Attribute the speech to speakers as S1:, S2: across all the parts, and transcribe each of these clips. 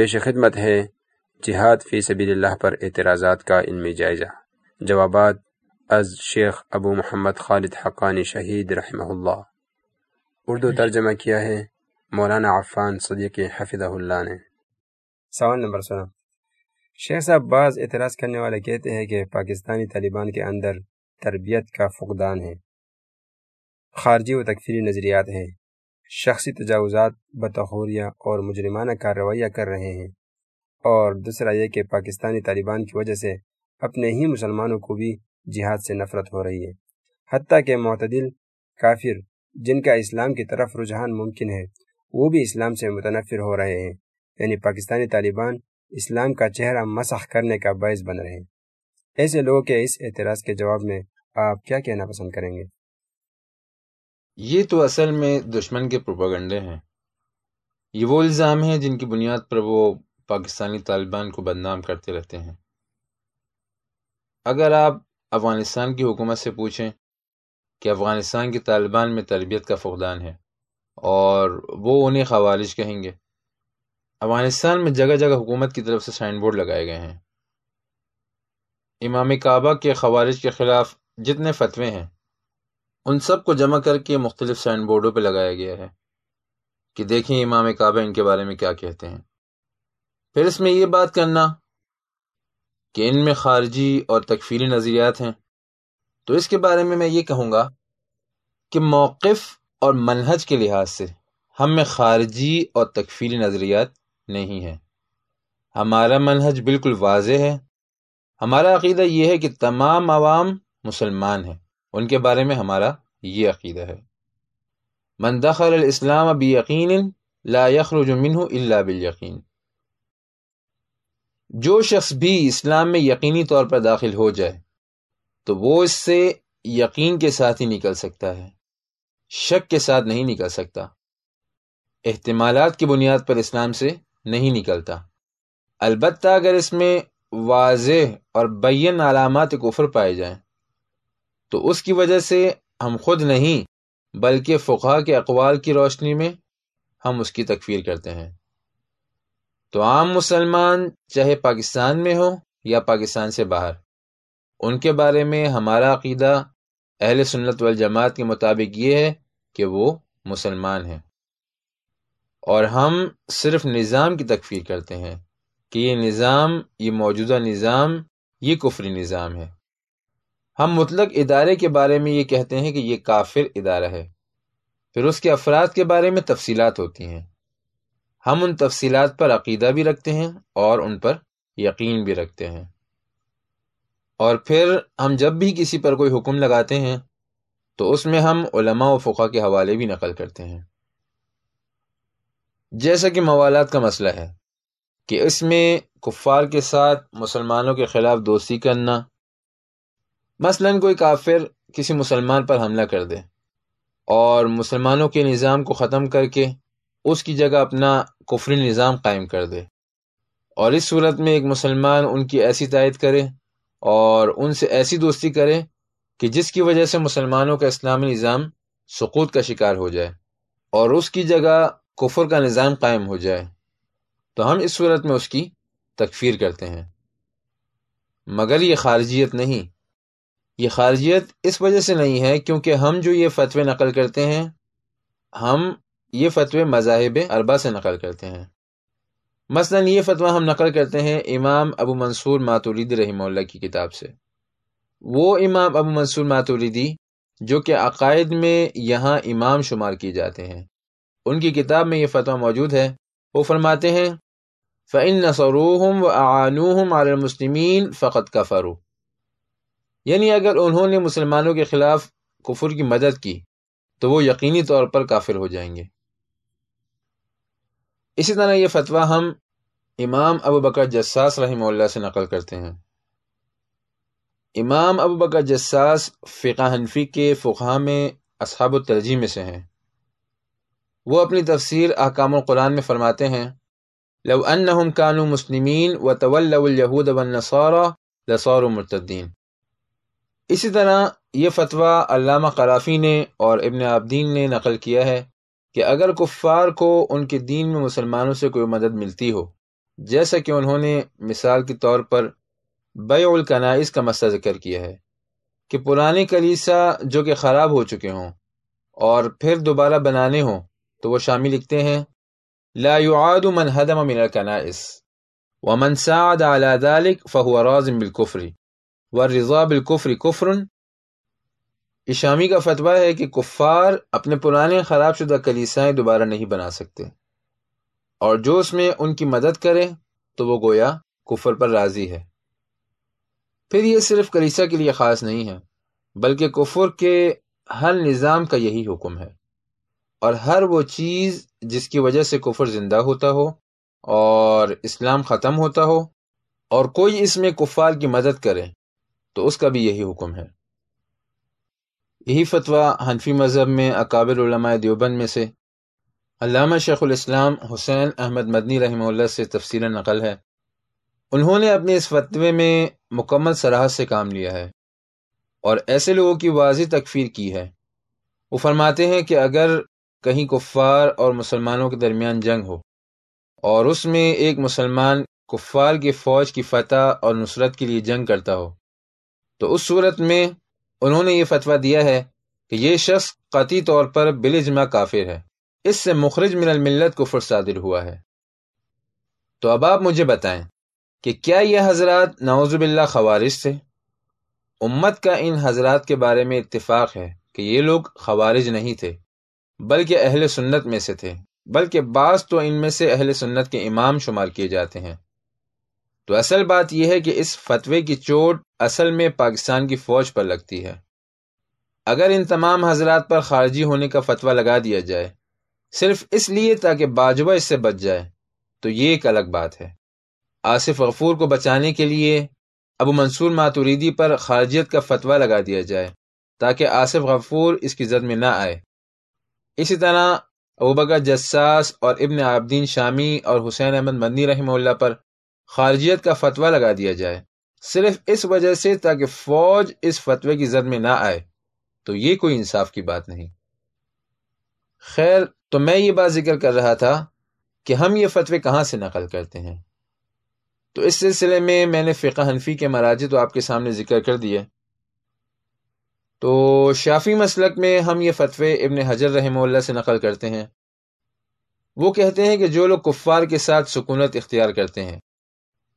S1: پیش خدمت ہے جہاد فی سبیل اللہ پر اعتراضات کا علمی جائزہ۔ جوابات از شیخ ابو محمد خالد حقانی شہید رحمہ اللہ۔ اردو ترجمہ کیا ہے؟ مولانا عفان صدیق حفظہ اللہ نے۔ سوال نمبر سولہ۔ شیخ صاحب بعض اعتراض کرنے والے کہتے ہیں کہ پاکستانی طالبان کے اندر تربیت کا فقدان ہے۔ خارجی و تکفیری نظریات ہیں۔ شخصی تجاوزات بطوریہ اور مجرمانہ کارروائیاں کر رہے ہیں۔ اور دوسرا یہ کہ پاکستانی طالبان کی وجہ سے اپنے ہی مسلمانوں کو بھی جہاد سے نفرت ہو رہی ہے۔ حتیٰ کہ معتدل کافر جن کا اسلام کی طرف رجحان ممکن ہے، وہ بھی اسلام سے متنفر ہو رہے ہیں۔ یعنی پاکستانی طالبان اسلام کا چہرہ مسخ کرنے کا باعث بن رہے ہیں۔ ایسے لوگوں کے اس اعتراض کے جواب میں آپ کیا کہنا پسند کریں گے؟
S2: یہ تو اصل میں دشمن کے پروپاگنڈے ہیں۔ یہ وہ الزام ہیں جن کی بنیاد پر وہ پاکستانی طالبان کو بدنام کرتے رہتے ہیں۔ اگر آپ افغانستان کی حکومت سے پوچھیں کہ افغانستان کے طالبان میں تربیت کا فقدان ہے اور وہ انہیں خوالج کہیں گے، افغانستان میں جگہ جگہ حکومت کی طرف سے سائن بورڈ لگائے گئے ہیں۔ امام کعبہ کے خوارج کے خلاف جتنے فتوے ہیں ان سب کو جمع کر کے مختلف سائن بورڈوں پہ لگایا گیا ہے کہ دیکھیں امام کعبہ ان کے بارے میں کیا کہتے ہیں۔ پھر اس میں یہ بات کرنا کہ ان میں خارجی اور تکفیری نظریات ہیں۔ تو اس کے بارے میں میں یہ کہوں گا کہ موقف اور منہج کے لحاظ سے ہم میں خارجی اور تکفیری نظریات نہیں ہیں۔ ہمارا منہج بالکل واضح ہے۔ ہمارا عقیدہ یہ ہے کہ تمام عوام مسلمان ہیں۔ ان کے بارے میں ہمارا یہ عقیدہ ہے۔ من دخل الاسلام ابی یقین لا يخرج منه الا بالیقین۔ جو شخص بھی اسلام میں یقینی طور پر داخل ہو جائے، تو وہ اس سے یقین کے ساتھ ہی نکل سکتا ہے، شک کے ساتھ نہیں نکل سکتا۔ احتمالات کی بنیاد پر اسلام سے نہیں نکلتا۔ البتہ اگر اس میں واضح اور بین علامات کفر پائے جائیں تو اس کی وجہ سے ہم خود نہیں، بلکہ فقہ کے اقوال کی روشنی میں ہم اس کی تکفیر کرتے ہیں۔ تو عام مسلمان چاہے پاکستان میں ہو یا پاکستان سے باہر، ان کے بارے میں ہمارا عقیدہ اہل سنت والجماعت کے مطابق یہ ہے کہ وہ مسلمان ہیں۔ اور ہم صرف نظام کی تکفیر کرتے ہیں کہ یہ نظام، یہ موجودہ نظام، یہ کفری نظام ہے۔ ہم مطلق ادارے کے بارے میں یہ کہتے ہیں کہ یہ کافر ادارہ ہے۔ پھر اس کے افراد کے بارے میں تفصیلات ہوتی ہیں۔ ہم ان تفصیلات پر عقیدہ بھی رکھتے ہیں اور ان پر یقین بھی رکھتے ہیں۔ اور پھر ہم جب بھی کسی پر کوئی حکم لگاتے ہیں تو اس میں ہم علماء و فقہ کے حوالے بھی نقل کرتے ہیں۔ جیسا کہ موالات کا مسئلہ ہے کہ اس میں کفار کے ساتھ مسلمانوں کے خلاف دوستی کرنا مثلا کوئی کافر کسی مسلمان پر حملہ کر دے اور مسلمانوں کے نظام کو ختم کر کے اس کی جگہ اپنا کفری نظام قائم کر دے اور اس صورت میں ایک مسلمان ان کی ایسی تائید کرے اور ان سے ایسی دوستی کرے کہ جس کی وجہ سے مسلمانوں کا اسلامی نظام سقوط کا شکار ہو جائے اور اس کی جگہ کفر کا نظام قائم ہو جائے تو ہم اس صورت میں اس کی تکفیر کرتے ہیں۔ مگر یہ خارجیت نہیں۔ یہ خارجیت اس وجہ سے نہیں ہے کیونکہ ہم جو یہ فتوے نقل کرتے ہیں، ہم یہ فتوے مذاہب اربا سے نقل کرتے ہیں۔ مثلا یہ فتویٰ ہم نقل کرتے ہیں امام ابو منصور ماتوریدی رحمہ اللہ کی کتاب سے۔ وہ امام ابو منصور ماتوریدی جو کہ عقائد میں یہاں امام شمار کی جاتے ہیں۔ ان کی کتاب میں یہ فتویٰ موجود ہے۔ وہ فرماتے ہیں فعن نسروحم و آنوحم عالمسلمین فقط کا فروغ یعنی اگر انہوں نے مسلمانوں کے خلاف کفر کی مدد کی، تو وہ یقینی طور پر کافر ہو جائیں گے۔ اسی طرح یہ فتویٰ ہم امام ابو بکر جساس رحمہ اللہ سے نقل کرتے ہیں۔ امام ابو بکر جساس فقہ حنفی کے فقہ میں اصحاب الترجی میں سے ہیں۔ وہ اپنی تفسیر احکام القرآن میں فرماتے ہیں، لو انہم کانو مسلمین و طول الہود والنصارى لصاروا مرتدین۔ اسی طرح یہ فتویٰ علامہ قرافی نے اور ابن عابدین نے نقل کیا ہے کہ اگر کفار کو ان کے دین میں مسلمانوں سے کوئی مدد ملتی ہو، جیسا کہ انہوں نے مثال کے طور پر بیع القنائز کا مسئلہ ذکر کیا ہے، کہ پرانی کلیسا جو کہ خراب ہو چکے ہوں اور پھر دوبارہ بنانے ہوں، تو وہ شامل لکھتے ہیں، لا يعاد من هدم من الكنائس ومن ساعد على ذلك فهو راز بالكفر والرضا بالكفر كفر۔ شامی کا فتویٰ ہے کہ کفار اپنے پرانے خراب شدہ کلیسائیں دوبارہ نہیں بنا سکتے۔ اور جو اس میں ان کی مدد کرے، تو وہ گویا کفر پر راضی ہے۔ پھر یہ صرف کلیسا کے لیے خاص نہیں ہے، بلکہ کفر کے ہر نظام کا یہی حکم ہے۔ اور ہر وہ چیز جس کی وجہ سے کفر زندہ ہوتا ہو اور اسلام ختم ہوتا ہو اور کوئی اس میں کفار کی مدد کرے تو اس کا بھی یہی حکم ہے۔ یہی فتویٰ حنفی مذہب میں اکابر علماء دیوبند میں سے علامہ شیخ الاسلام حسین احمد مدنی رحمہ اللہ سے تفصیل نقل ہے۔ انہوں نے اپنے اس فتوے میں مکمل سراحت سے کام لیا ہے اور ایسے لوگوں کی واضح تکفیر کی ہے۔ وہ فرماتے ہیں کہ اگر کہیں کفار اور مسلمانوں کے درمیان جنگ ہو اور اس میں ایک مسلمان کفار کی فوج کی فتح اور نصرت کے لیے جنگ کرتا ہو تو اس صورت میں انہوں نے یہ فتویٰ دیا ہے کہ یہ شخص قطعی طور پر بلجما کافر ہے۔ اس سے مخرج من الملت کفر صادر ہوا ہے۔ تو اب آپ مجھے بتائیں کہ کیا یہ حضرات نعوذ باللہ خوارش سے امت کا ان حضرات کے بارے میں اتفاق ہے کہ یہ لوگ خوارج نہیں تھے، بلکہ اہل سنت میں سے تھے، بلکہ بعض تو ان میں سے اہل سنت کے امام شمار کیے جاتے ہیں۔ تو اصل بات یہ ہے کہ اس فتوے کی چوٹ اصل میں پاکستان کی فوج پر لگتی ہے۔ اگر ان تمام حضرات پر خارجی ہونے کا فتویٰ لگا دیا جائے، صرف اس لیے تاکہ باجوہ اس سے بچ جائے، تو یہ ایک الگ بات ہے۔ آصف غفور کو بچانے کے لیے ابو منصور ماتوریدی پر خارجیت کا فتویٰ لگا دیا جائے تاکہ آصف غفور اس کی زد میں نہ آئے۔ اسی طرح ابوبکر جساس اور ابن عابدین شامی اور حسین احمد مدنی رحمہ اللہ پر خارجیت کا فتویٰ لگا دیا جائے۔ صرف اس وجہ سے تاکہ فوج اس فتوے کی زد میں نہ آئے، تو یہ کوئی انصاف کی بات نہیں۔ خیر، تو میں یہ بات ذکر کر رہا تھا کہ ہم یہ فتوے کہاں سے نقل کرتے ہیں۔ تو اس سلسلے میں میں نے فقہ حنفی کے مراجع تو آپ کے سامنے ذکر کر دیے۔ تو شافی مسلک میں ہم یہ فتوے ابن حجر رحمہ اللہ سے نقل کرتے ہیں۔ وہ کہتے ہیں کہ جو لوگ کفار کے ساتھ سکونت اختیار کرتے ہیں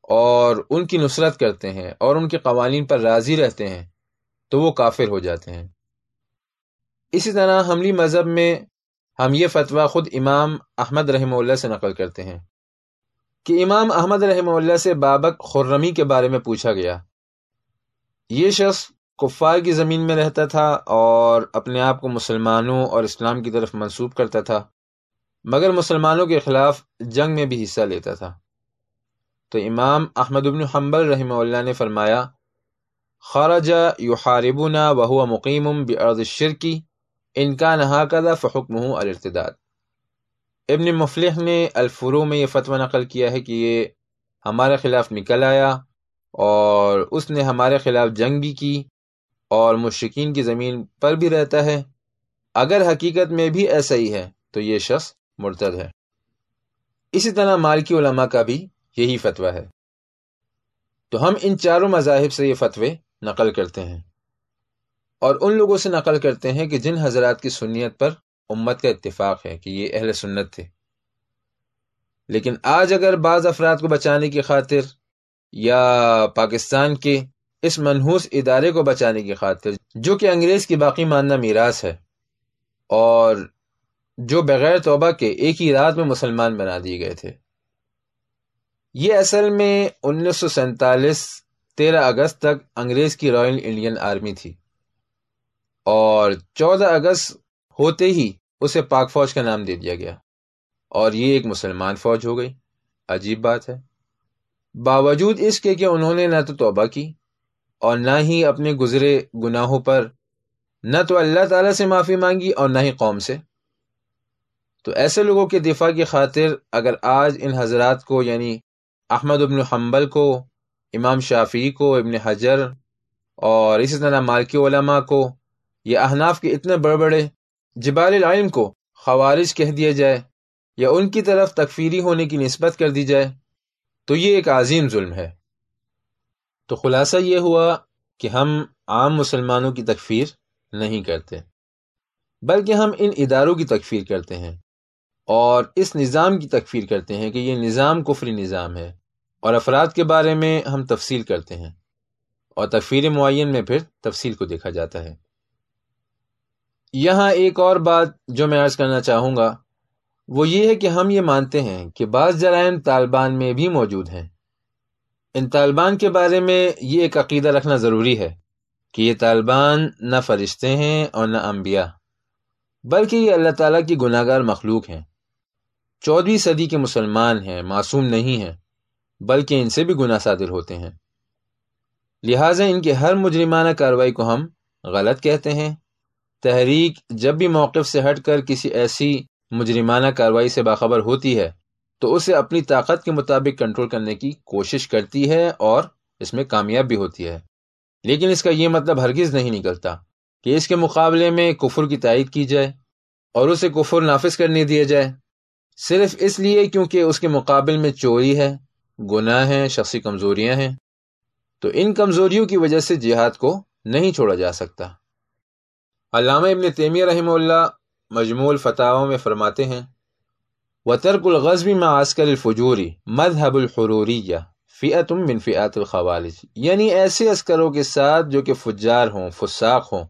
S2: اور ان کی نصرت کرتے ہیں اور ان کے قوانین پر راضی رہتے ہیں، تو وہ کافر ہو جاتے ہیں۔ اسی طرح حملی مذہب میں ہم یہ فتویٰ خود امام احمد رحمہ اللہ سے نقل کرتے ہیں کہ امام احمد رحمہ اللہ سے بابک خرمی کے بارے میں پوچھا گیا۔ یہ شخص کفار کی زمین میں رہتا تھا اور اپنے آپ کو مسلمانوں اور اسلام کی طرف منسوب کرتا تھا، مگر مسلمانوں کے خلاف جنگ میں بھی حصہ لیتا تھا۔ تو امام احمد بن حنبل رحمہ اللہ نے فرمایا خارج یحاربنا وهو مقیم بارض الشرکی ان کا نہا کدا فحکم الرتداد ابن مفلح نے الفرو میں یہ فتویٰ نقل کیا ہے کہ یہ ہمارے خلاف نکل آیا اور اس نے ہمارے خلاف جنگ بھی کی اور مشرقین کی زمین پر بھی رہتا ہے۔ اگر حقیقت میں بھی ایسا ہی ہے، تو یہ شخص مرتد ہے۔ اسی طرح مالکی علماء کا بھی یہی فتویٰ ہے۔ تو ہم ان چاروں مذاہب سے یہ فتوے نقل کرتے ہیں۔ اور ان لوگوں سے نقل کرتے ہیں کہ جن حضرات کی سنیت پر امت کا اتفاق ہے کہ یہ اہل سنت تھے۔ لیکن آج اگر بعض افراد کو بچانے کی خاطر یا پاکستان کے اس منحوس ادارے کو بچانے کی خاطر، جو کہ انگریز کی باقی ماننا میراث ہے، اور جو بغیر توبہ کے ایک ہی رات میں مسلمان بنا دیے گئے تھے۔ یہ اصل میں انیس سو سینتالیس تیرہ اگست تک انگریز کی رائل انڈین آرمی تھی۔ اور چودہ اگست ہوتے ہی اسے پاک فوج کا نام دے دیا گیا۔ اور یہ ایک مسلمان فوج ہو گئی۔ عجیب بات ہے۔ باوجود اس کے کہ انہوں نے نہ تو توبہ کی اور نہ ہی اپنے گزرے گناہوں پر نہ تو اللہ تعالی سے معافی مانگی اور نہ ہی قوم سے۔ تو ایسے لوگوں کے دفاع کی خاطر اگر آج ان حضرات کو یعنی احمد ابن حنبل کو، امام شافی کو، ابن حجر اور اسی طرح مالکی علماء کو یا احناف کے اتنے بڑے بڑے جبال العلم کو خوارج کہہ دیا جائے یا ان کی طرف تکفیری ہونے کی نسبت کر دی جائے، تو یہ ایک عظیم ظلم ہے۔ تو خلاصہ یہ ہوا کہ ہم عام مسلمانوں کی تکفیر نہیں کرتے، بلکہ ہم ان اداروں کی تکفیر کرتے ہیں۔ اور اس نظام کی تکفیر کرتے ہیں کہ یہ نظام کفری نظام ہے اور افراد کے بارے میں ہم تفصیل کرتے ہیں اور تکفیر معین میں پھر تفصیل کو دیکھا جاتا ہے۔ یہاں ایک اور بات جو میں عرض کرنا چاہوں گا، وہ یہ ہے کہ ہم یہ مانتے ہیں کہ بعض جرائم طالبان میں بھی موجود ہیں۔ ان طالبان کے بارے میں یہ ایک عقیدہ رکھنا ضروری ہے کہ یہ طالبان نہ فرشتے ہیں اور نہ انبیاء، بلکہ یہ اللہ تعالیٰ کی گناہ گار مخلوق ہیں۔ چودہویں صدی کے مسلمان ہیں، معصوم نہیں ہیں، بلکہ ان سے بھی گناہ صادر ہوتے ہیں۔ لہٰذا ان کے ہر مجرمانہ کارروائی کو ہم غلط کہتے ہیں۔ تحریک جب بھی موقف سے ہٹ کر کسی ایسی مجرمانہ کارروائی سے باخبر ہوتی ہے، تو اسے اپنی طاقت کے مطابق کنٹرول کرنے کی کوشش کرتی ہے اور اس میں کامیاب بھی ہوتی ہے۔ لیکن اس کا یہ مطلب ہرگز نہیں نکلتا کہ اس کے مقابلے میں کفر کی تائید کی جائے اور اسے کفر نافذ کرنے دیا جائے۔ صرف اس لیے کیونکہ اس کے مقابل میں چوری ہے، گناہ ہیں، شخصی کمزوریاں ہیں، تو ان کمزوریوں کی وجہ سے جہاد کو نہیں چھوڑا جا سکتا۔ علامہ ابن تیمیہ رحمہ اللہ مجمول فتحوں میں فرماتے ہیں و ترک الغزبی میں عسکر الفجوری مذہب الحروریہ فیعتم من فیعت الخوالج یعنی ایسے عسکروں کے ساتھ جو کہ فجار ہوں، فساق ہوں،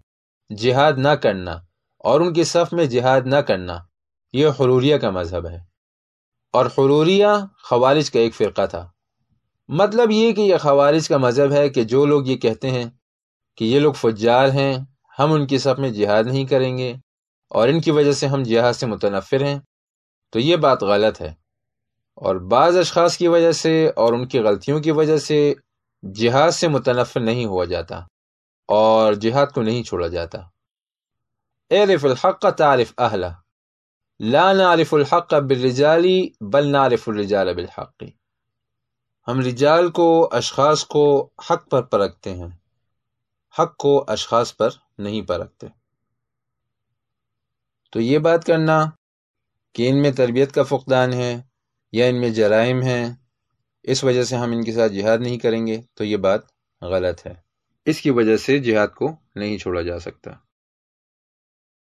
S2: جہاد نہ کرنا اور ان کے صف میں جہاد نہ کرنا۔ یہ حروریہ کا مذہب ہے۔ اور حروریہ خوارج کا ایک فرقہ تھا۔ مطلب یہ کہ یہ خوارج کا مذہب ہے کہ جو لوگ یہ کہتے ہیں کہ یہ لوگ فجار ہیں، ہم ان کی صف میں جہاد نہیں کریں گے اور ان کی وجہ سے ہم جہاد سے متنفر ہیں، تو یہ بات غلط ہے۔ اور بعض اشخاص کی وجہ سے اور ان کی غلطیوں کی وجہ سے جہاد سے متنفر نہیں ہوا جاتا اور جہاد کو نہیں چھوڑا جاتا۔ اعرف الحق تعرف اہلا لا نعرف الحق بالرجال بل نعرف الرجال بالحق. ہم رجال کو، اشخاص کو حق پر پرکھتے ہیں۔ حق کو اشخاص پر نہیں پرکھتے۔ تو یہ بات کرنا کہ ان میں تربیت کا فقدان ہے یا ان میں جرائم ہیں، اس وجہ سے ہم ان کے ساتھ جہاد نہیں کریں گے، تو یہ بات غلط ہے۔ اس کی وجہ سے جہاد کو نہیں چھوڑا جا سکتا۔